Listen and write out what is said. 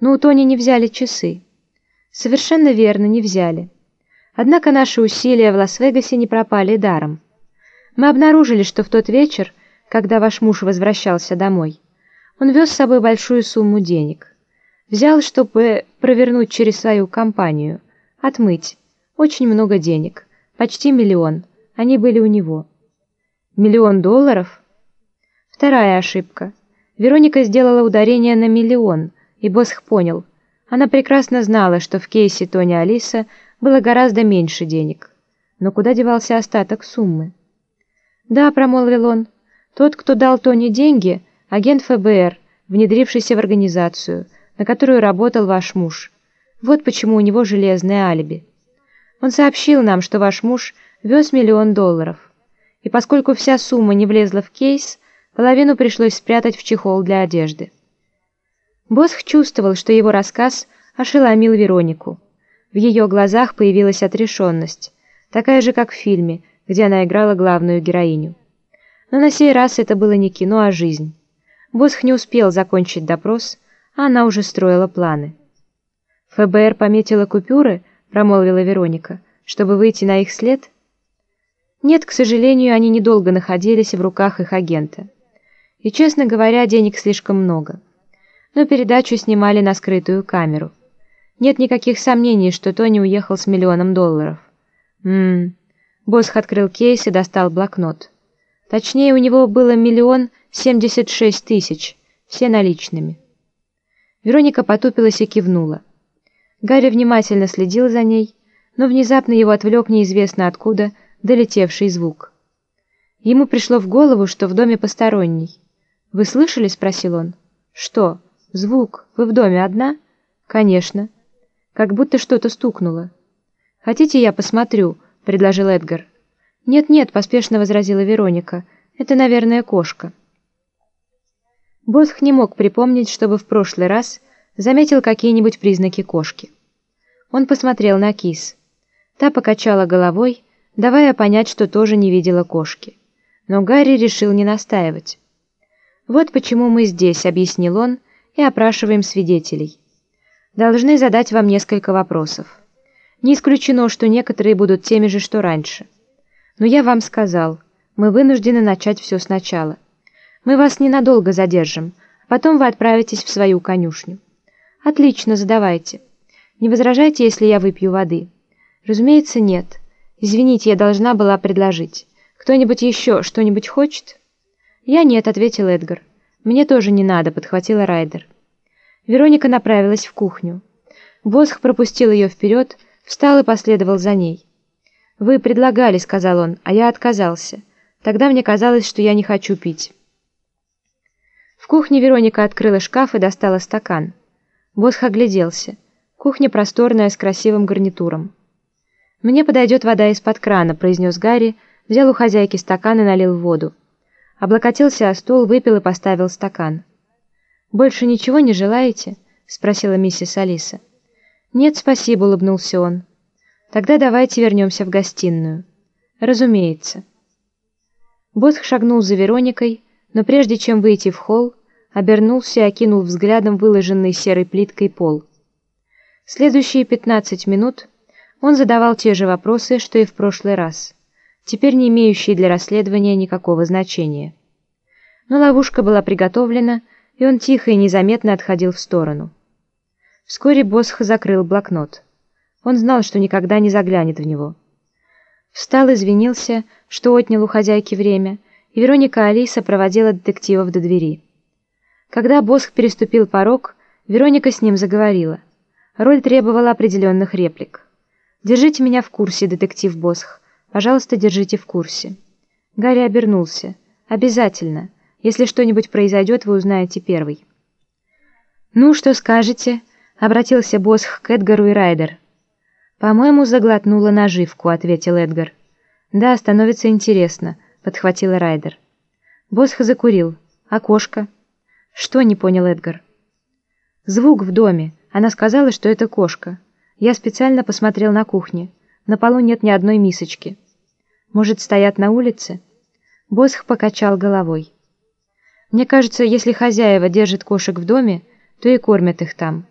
Но у Тони не взяли часы. Совершенно верно, не взяли. Однако наши усилия в Лас-Вегасе не пропали даром. Мы обнаружили, что в тот вечер, когда ваш муж возвращался домой, он вез с собой большую сумму денег. Взял, чтобы провернуть через свою компанию, отмыть. Очень много денег, почти миллион. Они были у него. Миллион долларов? Вторая ошибка. Вероника сделала ударение на миллион, и Босх понял. Она прекрасно знала, что в кейсе Тони Алиса было гораздо меньше денег. Но куда девался остаток суммы? «Да», — промолвил он, — «тот, кто дал Тони деньги, агент ФБР, внедрившийся в организацию, на которую работал ваш муж. Вот почему у него железное алиби. Он сообщил нам, что ваш муж вез миллион долларов. И поскольку вся сумма не влезла в кейс, Половину пришлось спрятать в чехол для одежды. Босх чувствовал, что его рассказ ошеломил Веронику. В ее глазах появилась отрешенность, такая же, как в фильме, где она играла главную героиню. Но на сей раз это было не кино, а жизнь. Босх не успел закончить допрос, а она уже строила планы. «ФБР пометила купюры», — промолвила Вероника, — «чтобы выйти на их след?» Нет, к сожалению, они недолго находились в руках их агента. И, честно говоря, денег слишком много. Но передачу снимали на скрытую камеру. Нет никаких сомнений, что Тони уехал с миллионом долларов. Ммм. Босх открыл кейс и достал блокнот. Точнее, у него было миллион семьдесят шесть тысяч, все наличными. Вероника потупилась и кивнула. Гарри внимательно следил за ней, но внезапно его отвлек неизвестно откуда долетевший звук. Ему пришло в голову, что в доме посторонний. «Вы слышали?» — спросил он. «Что? Звук. Вы в доме одна?» «Конечно». Как будто что-то стукнуло. «Хотите, я посмотрю?» — предложил Эдгар. «Нет-нет», — поспешно возразила Вероника. «Это, наверное, кошка». Босх не мог припомнить, чтобы в прошлый раз заметил какие-нибудь признаки кошки. Он посмотрел на кис. Та покачала головой, давая понять, что тоже не видела кошки. Но Гарри решил не настаивать. «Вот почему мы здесь», — объяснил он, — «и опрашиваем свидетелей. Должны задать вам несколько вопросов. Не исключено, что некоторые будут теми же, что раньше. Но я вам сказал, мы вынуждены начать все сначала. Мы вас ненадолго задержим, потом вы отправитесь в свою конюшню. Отлично, задавайте. Не возражайте, если я выпью воды. Разумеется, нет. Извините, я должна была предложить. Кто-нибудь еще что-нибудь хочет?» «Я нет», — ответил Эдгар. «Мне тоже не надо», — подхватила Райдер. Вероника направилась в кухню. Босх пропустил ее вперед, встал и последовал за ней. «Вы предлагали», — сказал он, — «а я отказался. Тогда мне казалось, что я не хочу пить». В кухне Вероника открыла шкаф и достала стакан. Босх огляделся. Кухня просторная, с красивым гарнитуром. «Мне подойдет вода из-под крана», — произнес Гарри, взял у хозяйки стакан и налил воду. Облокотился о стол, выпил и поставил стакан. «Больше ничего не желаете?» — спросила миссис Алиса. «Нет, спасибо», — улыбнулся он. «Тогда давайте вернемся в гостиную». «Разумеется». Босх шагнул за Вероникой, но прежде чем выйти в холл, обернулся и окинул взглядом выложенный серой плиткой пол. Следующие пятнадцать минут он задавал те же вопросы, что и в прошлый раз теперь не имеющие для расследования никакого значения. Но ловушка была приготовлена, и он тихо и незаметно отходил в сторону. Вскоре Босх закрыл блокнот. Он знал, что никогда не заглянет в него. Встал, извинился, что отнял у хозяйки время, и Вероника Алиса проводила детективов до двери. Когда Босх переступил порог, Вероника с ним заговорила. Роль требовала определенных реплик. «Держите меня в курсе, детектив Босх. Пожалуйста, держите в курсе». Гарри обернулся. «Обязательно. Если что-нибудь произойдет, вы узнаете первый». «Ну, что скажете?» — обратился босс к Эдгару и Райдер. «По-моему, заглотнула наживку», — ответил Эдгар. «Да, становится интересно», — подхватила Райдер. Босх закурил. «А кошка?» «Что?» — не понял Эдгар. «Звук в доме. Она сказала, что это кошка. Я специально посмотрел на кухне. На полу нет ни одной мисочки». Может, стоят на улице?» Босх покачал головой. «Мне кажется, если хозяева держат кошек в доме, то и кормят их там».